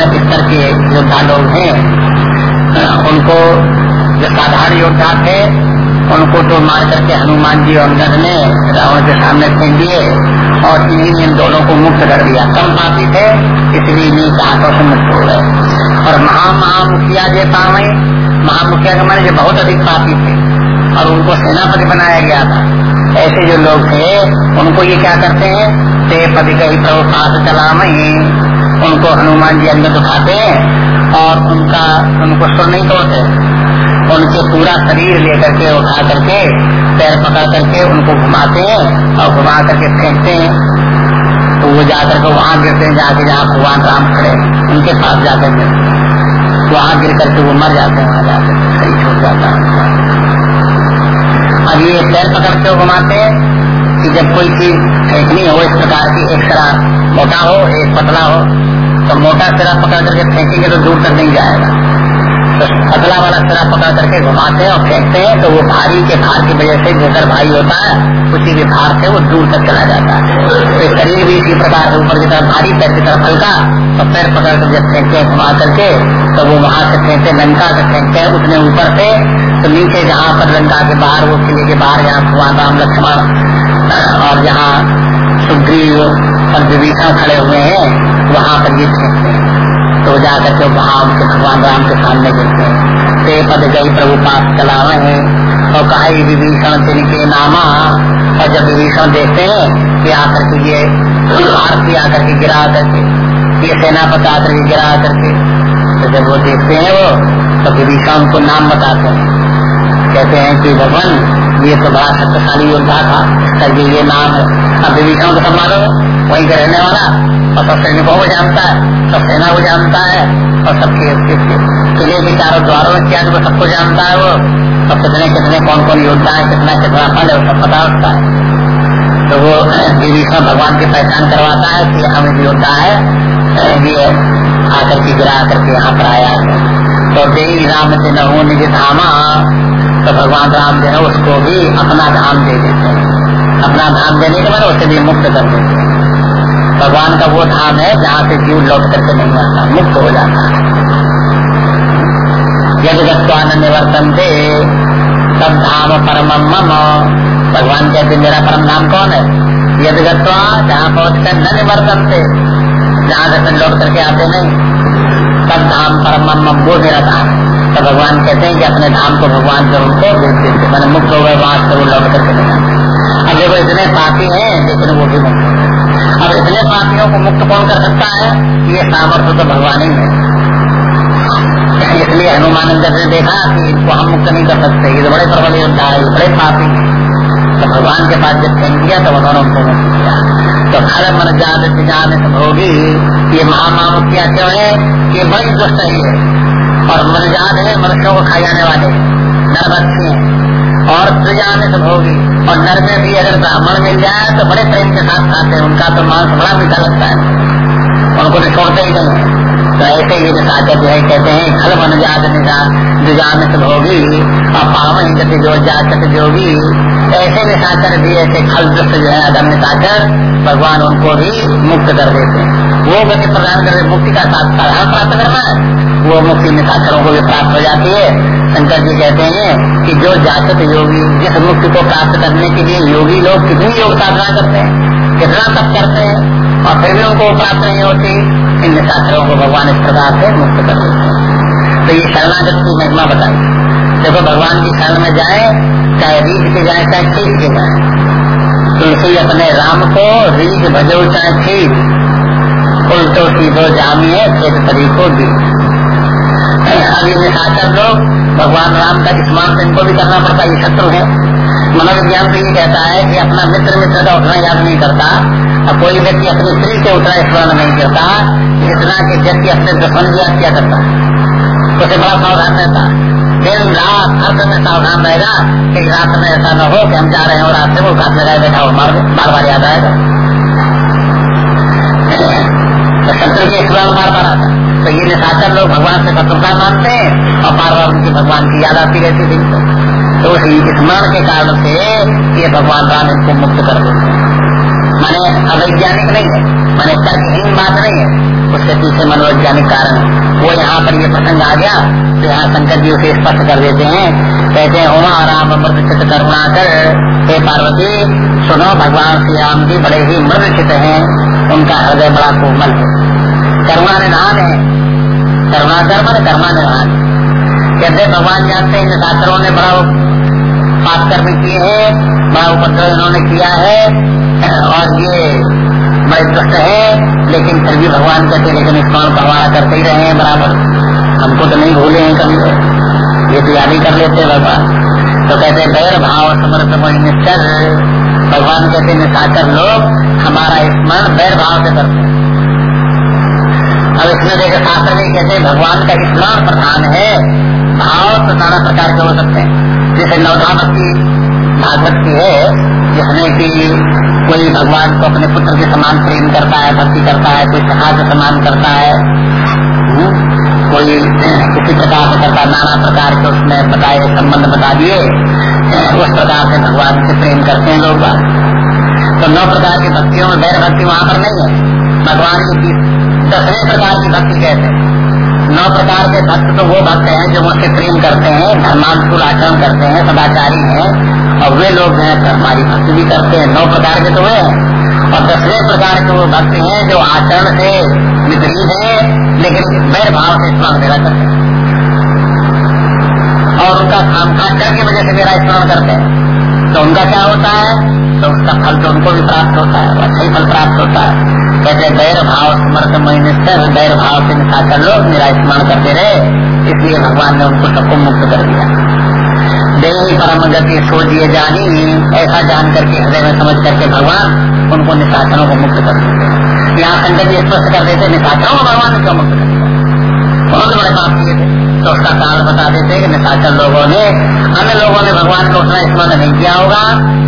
स्तर के योद्धा लोग हैं, उनको जो साधारण योद्धा थे, उनको तो मार करके हनुमान जी और अंगद ने रावण के सामने फेंक दिए और इन्हीं इन दोनों को मुक्त कर दिया। कम पापी थे, इसलिए इन्हीं के हाथों से मुक्त हो गए। और महा महामुखिया जे पावे महामुखिया के माने जो बहुत अधिक पापी थे, और उनको सेनापति बनाया गया था। ऐसे जो लोग थे, उनको ये क्या करते हैं? ते पति कही प्रभु पास चला उनको हनुमान जी अंदर उठाते हैं और उनका, उनको सुर नहीं तोड़ते। उनके पूरा शरीर लेकर के, उठा करके, पैर पकड़ करके उनको घुमाते हैं और घुमा करके फेंकते हैं। तो वो जाकर के वहाँ गिरते हैं, जाके जहाँ भगवान राम खड़े उनके पास जाकर के वहाँ गिर करके वो मर जाते हैं वहाँ जाकर सही छूट जाता है। अब ये पैर पकड़ के घुमाते हैं कि जब कोई चीज़ फेंकनी हो इस प्रकार की एक सिरा मोटा हो, एक पतला हो तो मोटा सिरा पकड़ करके फेंकेंगे तो दूर तक नहीं जाएगा। तो पतला वाला सिरा पकड़ करके घुमाते हैं और फेंकते हैं तो वो भारी के भार की वजह से जोकर भाई होता है, उसी के भार से वो दूर तक चला जाता है। तो शरीर भी इसी प्रकार ऊपर की तरफ़ भारी, पैर की तरफ़ हल्का तो पैर पकड़ कर जब फेंकते हैं, घुमा करके तो वो वहाँ से फेंकते लंका से फेंकते हैं, उतने ऊपर से तो नीचे जहाँ पर लंका के बाहर, वो किले के बाहर जहाँ भगवान राम लक्ष्मण और जहाँ सुग्रीव और विभीषण खड़े हुए हैं, वहाँ पर ये फेंकते हैं तो जाकर के वहाँ उनके भगवान राम के सामने गिरते हैं। ते पद गई प्रभु पास चलावे हैं और कहा विभीषण तिनके नामा? और जब विभीषण देखते हैं कि आकर के ये आरती आकर के गिरा करके ये सेनापति आकर के गिरा करके तो जब वो देखते हैं वो तो विभीषण उनको नाम बताते हैं। कहते हैं कि, भगवान ये तो बड़ा शक्तिशाली योद्धा था इसका ये नाम है अब विभीषण को सब मारो वहीं का रहने वाला, और सब सैनिकों को जानता है, सब सेना को जानता है, और सबके किले के चारों द्वारों में क्या वो सबको जानता है वो। और कितने कितने कौन कौन योद्धा है, कितना कितना फल है, वो सब पता होता है। तो वो विभीषण भगवान की पहचान करवाता है कि हम योद्धा है ये आकर के गिरा करके यहाँ पर आया है। तो देवी राम से न हो निज धामा तो भगवान राम जो है उसको भी अपना धाम दे देते हैं। अपना धाम देने के बाद उसे भी मुक्त कर देते हैं। भगवान का वो धाम है जहाँ से जीव लौट करके नहीं आता, मुक्त हो जाता है। यदि गत्वान निवर्तन थे तब धाम परम मम। भगवान कहते, मेरा परम नाम कौन है? यदि गत्वा जहाँ पहुँच कर न निवर्तन थे जहाँ से लौट करके आते नहीं, तब धाम परम मम, वो मेरा धाम तो भगवान कहते हैं कि अपने धाम को भगवान जो उनको मैंने मुक्त हो गए वहाँ से वो लौट करके अब देखो, इतने पापी हैं लेकिन वो भी मुक्त हो। अब इतने पापियों को मुक्त कौन कर सकता है? ये सामर्थ्य तो भगवान ही है। इसलिए हनुमान ने देखा कि इनको हम मुक्त नहीं कर सकते। ये तो बड़े प्रबल योद्धा है बड़े पापी। तो भगवान के पास जब फेंक दिया तो उन्होंने उनको मुक्त किया तो खर मन जात जान होगी ये महामामुखिया क्यों है? ये बड़ी दुष्ट है। और मन जात है, मनुष्यों को खा जाने वाले। नरभक्षी है। और प्रजानित होगी। और नर में भी अगर ब्राह्मण मिल जाए तो बड़े प्रेम के साथ खाते हैं। उनका तो मांस बड़ा मीठा लगता है। उनको तो छोड़ते ही नहीं तो ऐसे ही निशाचर जो है कहते हैं, खल बन जात निजानित होगी। और पावन गति जो जात जोगी ऐसे निशाचर भी ऐसे खल दुष्ट जो है अदम निशाचर भगवान उनको भी मुक्त कर देते हैं। वो गति प्रदान कर मुक्ति का साथ साधारण प्राप्त करना है। वो मुक्ति निशाचरों को भी प्राप्त हो जाती है। शंकर जी कहते हैं कि जो जागृत योगी, जिस मुक्ति को प्राप्त करने के लिए योगी लोग कितनी योग साधना करते हैं, कितना तप करते हैं, और फिर भी उनको प्राप्त नहीं होती इन निशाचरों को भगवान इस प्रकार से मुक्त कर देते हैं। तो ये शरणागत की महिमा बताई। देखो भगवान की शरण में जाए, चाहे रीत के जाए, चाहे ठीक के जाए। तुलसी अपने राम को रीत भजो, चाहे ठीक उल्टो सीधो जामिए खेत तरीको दी अभी निशाचर लोग, भगवान राम का स्मरण तो इनको भी करना पड़ता है शत्रु है। मनोविज्ञान तो ये कहता है कि अपना मित्र मित्र का उठना याद नहीं करता, और कोई व्यक्ति अपनी स्त्री के उठना स्मरण नहीं करता इतना कि व्यक्ति अपने दुश्मन की हत्या करता। उसे बड़ा सावधान रहता। दिन, रात, हर समय सावधान रहेगा। कि रात में ऐसा न हो कि हम जा रहे हैं और से वो घात लगाए बैठा हो। बार बार याद आएगा। तो शत्रु के बार तो ये निशाचर लोग भगवान से शत्रुता मानते हैं और बार बार उनकी भगवान की याद आती रहती दिन को। तो स्मरण के कारण से ये भगवान राम इनको मुक्त कर देते माने अवैज्ञानिक नहीं है, माने तर्कहीन बात नहीं है। उसके पीछे मनोवैज्ञानिक कारण वो यहाँ पर ये प्रसंग आ गया यहाँ शंकर जी उसे स्पष्ट कर देते हैं। कहते हैं उमा राम अमृत चित करुणा कर। हे पार्वती, सुनो, भगवान श्री राम जी बड़े ही मृद चित है। उनका हृदय बड़ा कोमल है। करुणा निधान है। करुणा कर्म कर्मा निधान। कहते भगवान जानते हैं शास्त्रों ने बड़ा पाप कर्म किए हैं, बड़ा उपद्रव इन्होंने किया है, और ये बड़े दुष्ट है, लेकिन फिर भी भगवान कहते लेकिन तो हमारा करते ही रहे हैं, बराबर। हमको तो नहीं भूले हैं कभी ये तो याद ही कर लेते हैं भगवान। तो कहते बैर भाव समर्थ निश्चर भगवान कहते निशाकर लोग हमारा स्मरण बैर भाव से करते हैं। अब इसमें देखो, शास्त्र में कहते भगवान का स्मरण प्रधान है, भाव तो नाना प्रकार के हो सकते हैं। जैसे नवधा भक्ति भागवत की है, जिसमें की कोई भगवान को अपने पुत्र के समान प्रेम करता है, भक्ति करता है, कोई सखा के समान करता है। हम्म? कोई किसी प्रकार से करता, नाना प्रकार के उसमें बताए संबंध बता दिए, उस प्रकार से भगवान से प्रेम करते हैं लोग तो नौ प्रकार की भक्तियों में वैर भक्ति वहाँ पर नहीं है। भगवान की दसवें प्रकार की भक्ति कहते हैं। नौ प्रकार के भक्त तो वो भक्त हैं जो मुझसे प्रेम करते हैं, धर्मानुकूल आचरण करते हैं, सदाचारी हैं, और वे लोग हैं हमारी भक्ति भी करते हैं। नौ प्रकार के तो वे और दसवें प्रकार के वो भक्त हैं जो आचरण से विपरीत है, लेकिन वैर भाव से स्मरण मेरा करते हैं। और उनका काम काज की वजह से मेरा स्मरण करते हैं। तो उनका क्या होता है? तो उसका फल तो उनको भी प्राप्त होता है अच्छा ही फल प्राप्त होता है। कहते दैर भाव समर्थ मिनिस्टर दैर भाव से निशाकर लोग मेरा स्मरण करते रहे, इसलिए भगवान ने उनको सबको मुक्त कर दिया। देवी परम गति सोचिए जानी, ऐसा जान करके हृदय में समझ करके भगवान उनको निशाचरों को मुक्त कर देते यहाँ शंकर जी स्पष्ट कर देते निशाचरों को भगवान ने क्यों मुक्त कर बहुत बड़े बात किए थे। तो उसका कारण बता देते कि निशाचर लोगों ने, अन्य लोगों ने भगवान को उतना स्मरण नहीं किया होगा,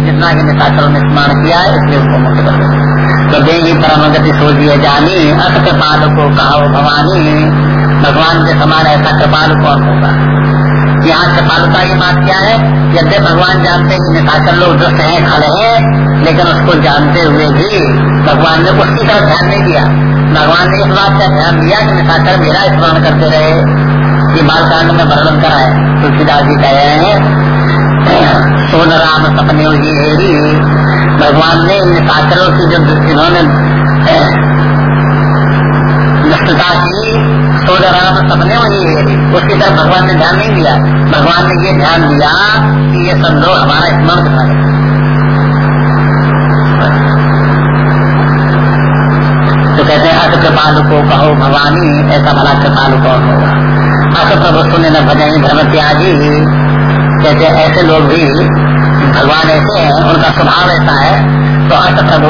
जितना कि निशाचरों ने स्मरण किया है, इसलिए उनको मुक्त कर देते तो देवी परम गति सोचिए जानी अत कृपाल को कहा, भवानी, भगवान के समान ऐसा कृपाल कौन होगा? यहाँ कृपालुता की बात क्या है? यद्य भगवान जानते हैं कि निशाचर लोग दुष्ट हैं, खड़े हैं, लेकिन उसको जानते हुए भी भगवान ने उसकी तरफ़ ध्यान नहीं दिया। भगवान ने इस बात का ध्यान दिया कि निशाचर मेरा स्मरण करते रहे ये बालकांड में वर्णन कराए। तुलसीदास जी कह रहे हैं सोन राम सपने हेरी भगवान ने इन निशाचरों की जो इन्होंने नष्टता की सोन राम सपने है उसकी तरफ़ भगवान ने ध्यान नहीं दिया। भगवान ने ये ध्यान दिया कि ये सब हमारा स्मरण कर तो कहते हैं अस कृपालु को कहो, भवानी, ऐसा भला कृपालु कौन होगा। अस प्रभु सुने न भजन धर्म त्यागी कहते ऐसे लोग भी भगवान ऐसे हैं, उनका स्वभाव ऐसा है। तो अस प्रभु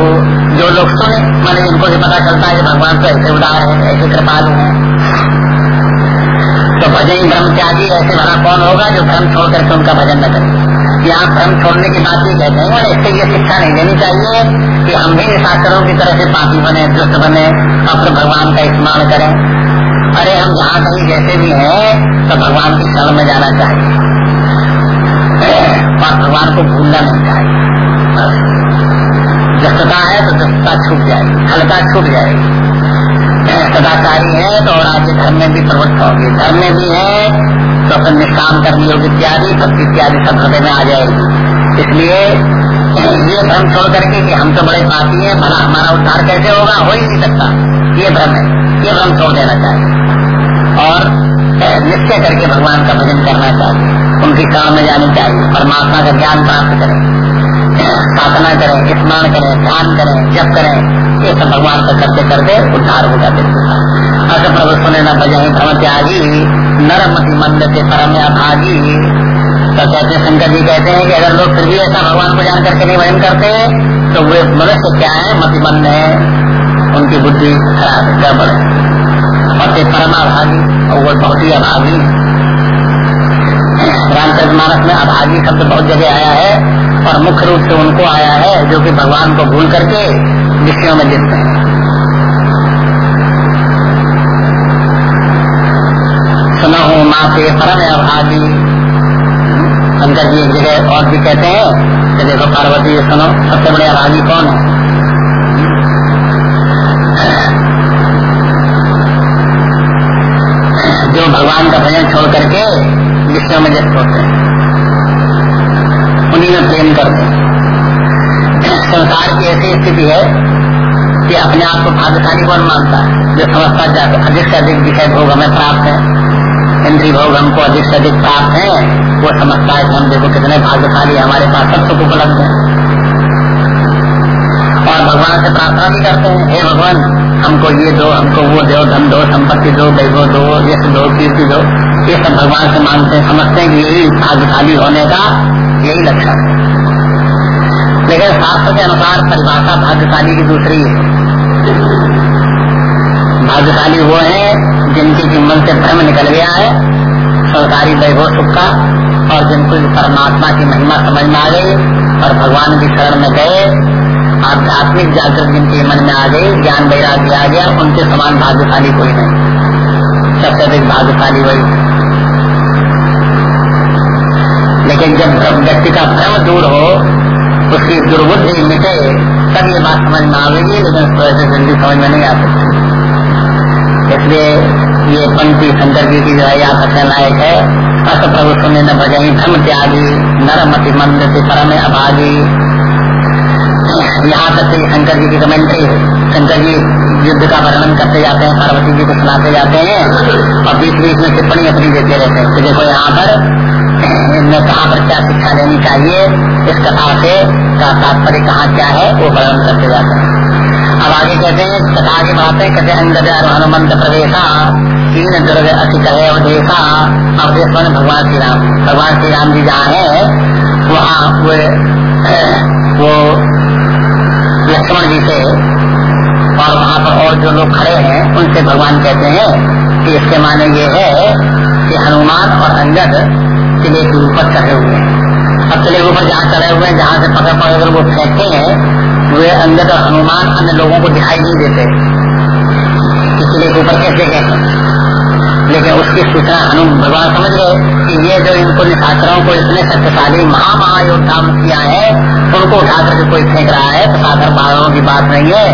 जो लोग सुने, मैंने इनको भी पता चलता है कि भगवान तो ऐसे उदार है, ऐसे कृपालु है। तो भजन ब्रह्म त्यागी ऐसे भला कौन होगा जो भ्रम छोड़ करके उनका भजन न करे? यहाँ भ्रम छोड़ने की बात ही कहते हैं, और इससे ये शिक्षा नहीं देनी चाहिए कि हम भी शास्त्रों की तरह से पापी बने, दुष्ट बने, अपने भगवान का स्मरण करें। अरे, हम जहाँ कहीं जैसे भी हैं तो भगवान की शरण में जाना चाहिए। और भगवान को भूलना नहीं चाहिए। दस्तता है तो दस्तता छूट जाएगी हल्का छूट जाएगी। सदाचारी है तो और आगे धर्म में भी प्रवृत्त होगी। धर्म में भी है तो अपन निष्काम कर्म योग इत्यादि भक्ति इत्यादि सब हृदय में आ जाएगी। इसलिए ये भ्रम छोड़ करके कि हम तो बड़े पापी हैं, भला हमारा उद्धार कैसे होगा, हो ही नहीं सकता। ये भ्रम है। ये भ्रम छोड़ देना चाहिए। और निश्चय करके भगवान का भजन करना चाहिए। उनकी काम में जानी चाहिए। परमात्मा का ज्ञान प्राप्त करें। साधना करें, स्मरण करें, ध्यान करें, जप करें। ये सब भगवान का करते करते उद्धार हो जाते अस प्रभु सुने न बजाई भ्रम त्यागी नरमति मंद के परम अभागी तो कहते शंकर जी कहते हैं कि अगर लोग फिर भी ऐसा भगवान को जान करके नहीं वहन करते हैं तो वे मनुष्य क्या है? मतिमंद है। उनकी बुद्धि खराब है, गड़बड़ और ते परमाभागी और वो बहुत ही अभागी रामचरित मानस में अभागी शब्द बहुत जगह आया है और मुख्य रूप से उनको आया है, जो कि भगवान को भूल करके विषयों में लिप्त है। माँ से परम है आदि शंकर जी एक जगह और भी कहते हैं कि देखो पार्वती ये सुनो, सबसे बड़े अभागी कौन है? जो भगवान का भजन छोड़ करके विषयों में व्यस्त होते हैं। उन्हीं में प्रेम करते हैं। संसार की ऐसी स्थिति है कि अपने आप को भाग्यशाली कौन मानता है? जो समझता जाता अधिक से अधिक विषय भोग हमें प्राप्त है। इंद्री भोग हमको अधिक से अधिक प्राप्त है, वो समझता है हम देखो कितने भाग्यशाली हमारे पास सब सुख उपलब्ध है। और भगवान से प्रार्थना भी करते हैं, हे भगवान, हमको ये दो, हमको वो दो, धन दो, संपत्ति दो वैभव दो यश दो, कीर्ति दो, ये सब भगवान से मानते हैं, समझते हैं कि यही भाग्यशाली होने का यही लक्षण है। लेकिन शास्त्र के अनुसार परिभाषा भाग्यशाली की दूसरी है। भाग्यशाली वो है, जिनके जीवन से भ्रम निकल गया है। संसारी वैभव सुख का, और जिनको परमात्मा की महिमा समझ में आ गई, और भगवान की शरण में गए। आध्यात्मिक जागृत जिनके मन में आ गई, ज्ञान वैराग्य आ गया, उनके समान भाग्यशाली कोई नहीं। सबसे अधिक भाग्यशाली वही। लेकिन जब व्यक्ति का भ्रम दूर हो, उसकी दुर्बुद्धि मिटे, तब ये बात समझ में आवेगी लेकिन जल्दी समझ में नहीं आ सकती। इसलिए ये पंक्ति शंकर जी की जो है रखने लायक है। अस प्रभु सुने न बजाई धर्म त्यागी, नरमति मंद परम अभागी। यहाँ तक शंकर जी की कमेंट्री शंकर जी युद्ध का वर्णन करते जाते हैं, पार्वती जी को सुनाते जाते हैं और बीच बीच में टिप्पणी अपनी देते रहते हैं। तो देखो यहाँ पर, इनमें कहाँ पर क्या शिक्षा लेनी चाहिए, इस कथा से तात्पर्य कहाँ क्या है, वो वर्णन करते जाते हैं। अब आगे कहते हैं कथा की बात है कहते हैं, हनुमंत प्रवेशा तीन दुर्ग अति कहे अवधेशा अवधेश भगवान श्री राम, भगवान श्री राम जी जहाँ है, वहाँ वो वो लक्ष्मण जी से, और वहाँ पर और जो लोग खड़े हैं, उनसे भगवान कहते हैं कि इसके माने ये है कि हनुमान और अंगद किले के ऊपर चढ़े हुए हैं। अब किले के ऊपर जहाँ चढ़े हुए हैं, जहाँ से पकड़ पकड़ वो फेंकते हैं वे अंदर हनुमान अन्य लोगों को दिखाई नहीं देते। के ऊपर कैसे गए? लेकिन उसकी सूचना हनुमान भगवान समझ गए कि ये जो इनको निशाचरों को इतने शक्तिशाली महा महायोद्धा किया है, उनको उठा करके कोई फेंक रहा है तो साधारण बालों की बात नहीं है।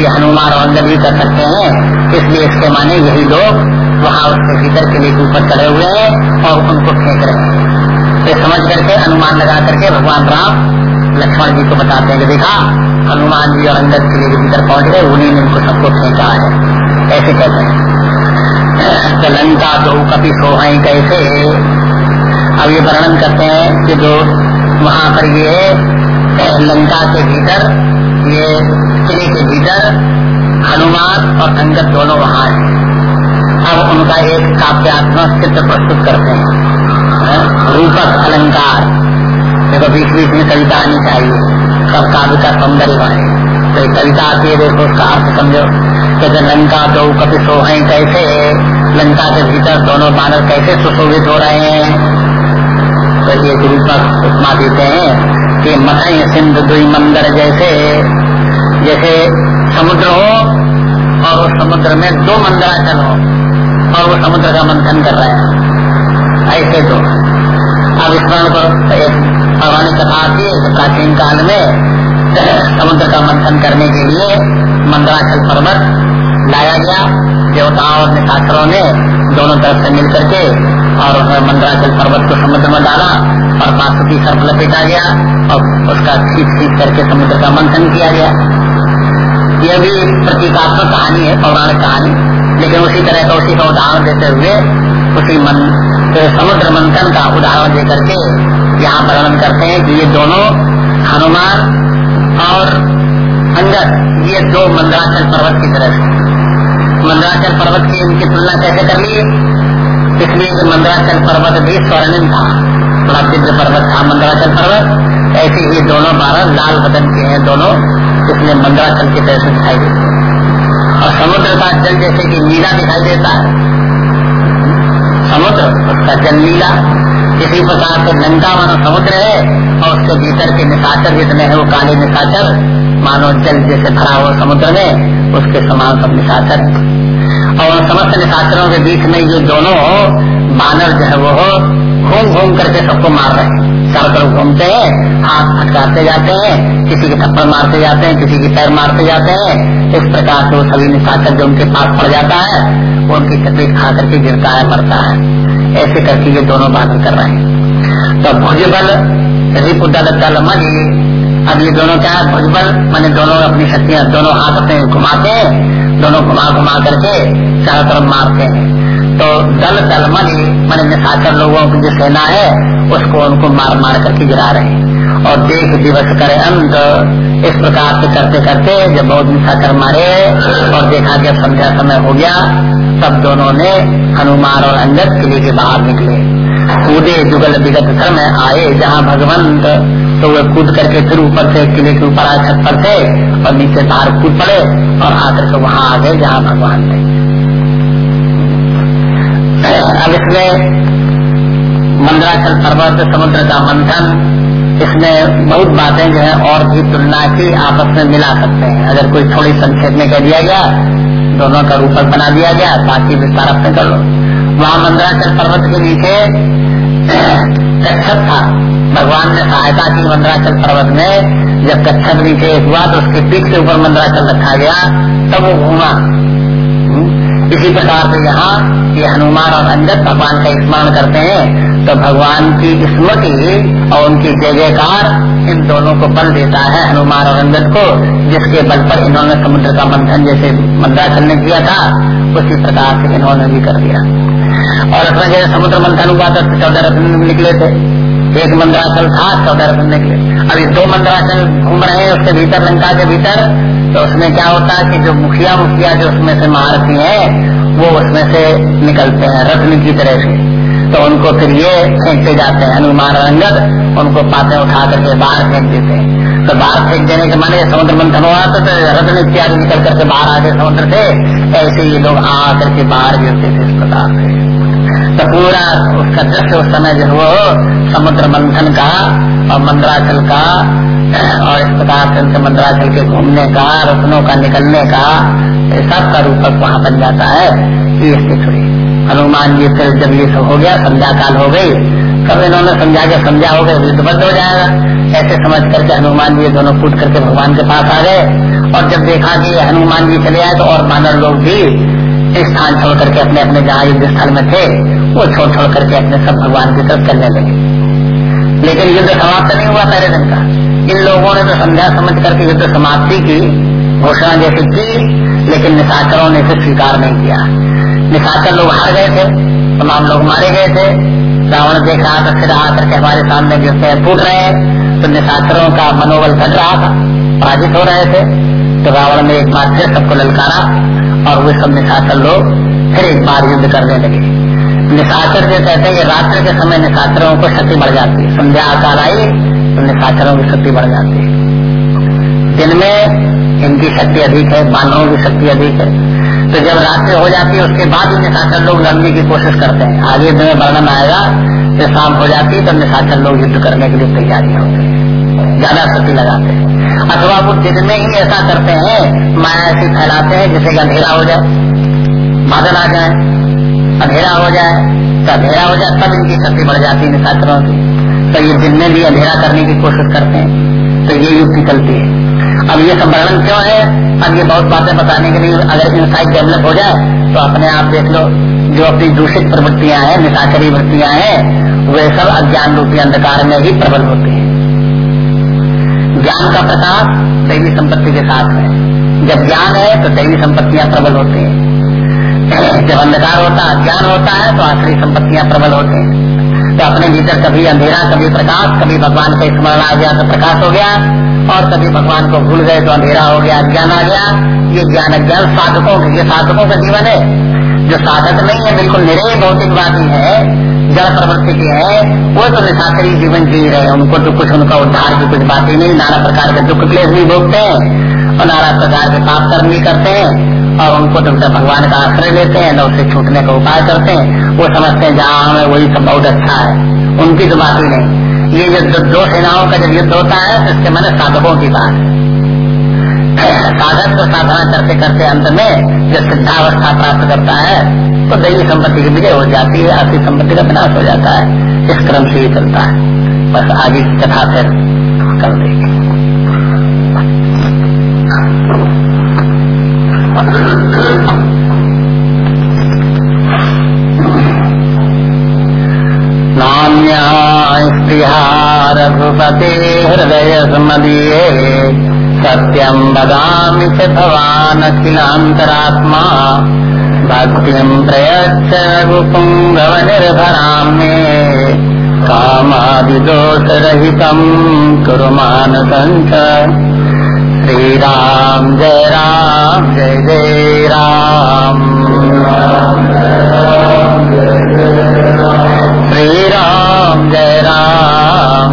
ये हनुमान और अंदर भी कर सकते हैं। इसलिए इसके माने यही लोग वहाँ उसके भीतर के लिए ऊपर चढ़े हुए हैं और उनको फेंक रहे हैं। तो समझ करके, अनुमान लगा करके भगवान राम लक्ष्मण जी को बताते हैं कि देखा, हनुमान जी और किले के भीतर पहुँच गए, उन्हीं ने उनको सबको फेंका है। ऐसे कहते हैं। लंका दो कपि सोहाई कैसे, अब ये वर्णन करते हैं कि जो वहाँ पर ये लंका के भीतर, ये किले के भीतर हनुमान और अंगद दोनों वहाँ हैं। अब उनका एक काव्यात्मक चित्र प्रस्तुत करते हैं, रूपक अलंकार। देखो बीच बीच में कविता आनी चाहिए। सब काव्य का सौंदर्य बने तो कविता आती है, देखो उसका अर्थ समझो। जैसे लंका दो कपि सोहे कैसे? लंका के भीतर दोनों बानर कैसे सुशोभित हो रहे हैं? तो एक रूपक उपमा देते हैं कि मथई सिंध दुई मंदिर जैसे। जैसे समुद्र हो और उस समुद्र में दो मंदिराचल हो और वो समुद्र का मंथन कर रहे हैं। ऐसे तो अब स्मरण एक पौराणिक कथा है, प्राचीन काल में, समुद्र का मंथन करने के लिए मंदराचल पर्वत लाया गया। देवताओं और निशाचरों ने दोनों तरफ़ से मिलकर के और मंदराचल पर्वत को समुद्र में डाला और बासुकी सर्प लपेटा गया और उसका खींच खींच करके समुद्र का मंथन किया गया। यह भी प्रतीकात्मक कहानी है, पौराणिक कहानी। लेकिन उसी तरह का उसी का उदाहरण देते हुए उसी मन, समुद्र मंथन का उदाहरण दे करके यहाँ वर्णन करते हैं कि ये दोनों हनुमान और अंगद ये दो मंदराचल पर्वत की तरह से मंदराचल पर्वत की इनकी तुलना कैसे कर ली इसलिए कि मंदराचल पर्वत भी स्वर्णिम था, बड़ा दिव्य पर्वत था मंदराचल पर्वत। ऐसे ही दोनों बारह लाल बदन के हैं दोनों इसलिए मंदराचल की तरह से दिखाई देते हैं। और समुद्र का जल जैसे कि नीला दिखाई देता है। समुद्र, उसका जल नीला इसी प्रकार से लंका मानो समुद्र है, और उसके भीतर के निशाचर जितने हैं वो काले निशाचर, मानो जल जैसे भरा हुआ समुद्र में, उसके समान सब निशाचर। और समस्त निशाचरों के बीच में ये दोनों बानर जो है वो घूम घूम करके सबको मार रहे हैं। चारों तरफ़ घूमते हैं, हाथ फटकारते जाते हैं, किसी के थप्पड़ मारते जाते हैं, किसी के पैर मारते जाते हैं। इस प्रकार से वो सभी निशाचर जो उनके पास पड़ जाता है, वो उनकी तकलीफ़ खा करके गिरता है, मरता है। ऐसे करके ये दोनों बातें कर रहे हैं। तो भुजबल, रिपुदल दल मनी अब ये दोनों क्या है? भुजबल मैंने दोनों अपनी शक्तियाँ, दोनों हाथ अपने घुमाते हैं, दोनों घुमा घुमा करके चारों तरफ़ मारते हैं। तो दल दल मनी मैंने निशाचर लोगों की जो सेना है, उसको उनको मार मार करके गिरा रहे हैं। और देख दिवस करे अंत इस प्रकार से करते करते जब बहुत निशाचर मारे और देखा कि संध्या समय हो गया तब दोनों ने हनुमान और अंगद किले के बाहर निकले। कूदे जुगल विगत घर में आए, जहाँ भगवंत तो वे कूद करके फिर ऊपर से किले के ऊपर आए, छत पर थे, और नीचे बाहर कूद पड़े, और आकर के वहाँ आ गए, जहाँ भगवान थे। अब इसमें मंदराचल पर्वत, समुद्र का मंथन, इसमें बहुत बातें जो है और भी तुलना की आपस में मिला सकते हैं। अगर कोई थोड़ी संक्षेप में कह दिया गया दोनों का रूपक बना दिया गया, बाकी विस्तार अपने कर लो। वहाँ मंदराचल पर्वत के नीचे, कच्छप था। भगवान ने सहायता की मंदराचल पर्वत में। जब कच्छप नीचे हुआ तो उसके पीठ के ऊपर मंदराचल रखा गया, तब वो घूमा। हम्म। इसी प्रकार से यहाँ ये हनुमान और अंजत भगवान का स्मरण करते हैं। तो भगवान की स्मृति और उनकी जय जयकार इन दोनों को बल देता है हनुमान और अंगद को, जिसके बल पर इन्होंने समुद्र का मंथन जैसे मंदाचल ने किया था, उसी प्रकार से इन्होंने भी कर दिया। और उसमें जैसे समुद्र मंथन हुआ तो चौदह रत्न निकले थे। एक मंदराचल था, चौदह रत्न निकले। अभी दो मंदराचल घूम रहे हैं उसके भीतर, लंका के भीतर। तो उसमें क्या होता है कि जो मुखिया मुखिया जो उसमें से महारथी है, वो उसमें से निकलते हैं रत्न की तरह से। तो उनको फिर ये फेंकते जाते हैं हनुमान रंगत उनको पाते उठा करके बाहर फेंक देते हैं। तो बाहर फेंक देने के माने समुद्र मंथन हुआ तो, रत्न इत्यादि निकल करके बाहर आ गए समुद्र से ऐसे ये लोग आ करके बाहर गिरते थे इस प्रकार से। तो पूरा उसका दृश्य उस समय जो वो समुद्र मंथन का और मंदराचल का और इस प्रकार से उनसे मंदराचल के घूमने का रत्नों का निकलने का सबका रूपक वहाँ बन जाता है ये स्थिति हनुमान जी फिर जब ये सब हो गया, संध्या काल हो गई, तब इन्होंने समझा के समझा हो गया युद्ध बंद हो जाएगा। ऐसे समझ करके हनुमान जी दोनों कूद करके भगवान के पास आ गए। और जब देखा कि हनुमान जी चले आए तो और मानव लोग भी स्थान छोड़ करके अपने अपने जहाँ युद्ध स्थल में थे, वो छोड़ छोड़ करके अपने सब भगवान की तरफ़ चलने लगे। लेकिन युद्ध समाप्त नहीं हुआ पहले दिन का। इन लोगों ने तो संध्या समझ करके युद्ध समाप्ति की। घोषणा जैसी की लेकिन निशाचरों ने इसे स्वीकार नहीं किया। निशाचर लोग हार गए थे, तमाम लोग मारे गए थे। रावण देख रहा था, फिर आकर के हमारे सामने जो है फूट रहे हैं तो निशाचरों का मनोबल घट रहा था, पराजित हो रहे थे। तो रावण ने एक बार फिर सबको ललकारा, और वे सब निशाचर लोग फिर एक बार युद्ध करने लगे। निशाचर जो कहते हैं कि रात्रि के समय निशाचरों को शक्ति बढ़ जाती है। संध्या आकार आई तो निशाचरों की शक्ति बढ़ जाती है। दिन में इनकी शक्ति अधिक है, मानवों की शक्ति अधिक है। तो जब रात्रि हो जाती है, उसके बाद ही निशाचर लोग लड़ने की कोशिश करते हैं। आगे में वर्णन आएगा जब शाम हो जाती है तो निशाचर लोग युद्ध करने के लिए तैयारी होते हैं। ज़्यादा शक्ति लगाते हैं। अथवा वो दिन में ही ऐसा करते हैं, माया ऐसी फैलाते हैं, जिससे अंधेरा हो जाए, बादल आ जाए, अंधेरा हो जाए तो अंधेरा हो जाए, तब इनकी शक्ति बढ़ जाती है निशाचरों की। तो ये दिन में भी अंधेरा करने की कोशिश करते हैं। तो ये युक्ति चलती है। अब ये संवर्णन क्यों है? अब ये बहुत बातें बताने के लिए अगर इंसाइट डेवलप हो जाए तो अपने आप देख लो, जो अपनी दूषित प्रवृत्तियाँ हैं निशाचरी वृत्तियाँ हैं, वे सब अज्ञान रूपी अंधकार में ही प्रबल होती हैं। ज्ञान का प्रकाश दैवी संपत्ति के साथ है। जब ज्ञान है तो दैवी संपत्तियाँ प्रबल होती हैं। जब अंधकार होता है ज्ञान होता है तो आखिरी संपत्तियाँ प्रबल होते हैं। तो अपने भीतर कभी अंधेरा, कभी प्रकाश, कभी भगवान का स्मरण आ गया तो प्रकाश हो गया। और कभी भगवान को भूल गए तो अंधेरा हो गया, ज्ञान आ गया। ये ज्ञान अज्ञान साधकों ये साधकों का जीवन है। जो साधक नहीं है, बिल्कुल निरे भौतिकवादी है, जड़ प्रवृत्ति के है, वो तो निशाचरी जीवन जी रहे हैं। उनको तो कुछ उनका उद्धार की कुछ बात ही नहीं। नाना प्रकार के दुख क्लेश भी भोगते हैं और नाना प्रकार के पाप कर्म भी करते हैं और उनको तो भगवान का आश्रय लेते हैं न उससे छूटने का उपाय करते हैं। वो समझते हैं, जहाँ हमें वही सब बहुत अच्छा है। उनकी तो बात ही नहीं। ये युद्ध दो सेनाओं का जब युद्ध होता है तो इसके मैंने साधकों की बात। साधक तो साधना करते करते अंत में जब सिद्धावस्था प्राप्त करता है तो दैवी संपत्ति की विजय हो जाती है आर्थिक संपत्ति का विनाश हो जाता है। इस क्रम से ही चलता है। बस आगे की कथा फिर कर देगी पते हृदय स्मदीये सत्यं वदामि च भवानखिलान्तरात्मा भक्तिं प्रयच्छ रघुपुङ्गवनिर्भरां मे। कामादिदोषरहितं कुरु मानसञ्च श्रीराम जय राम।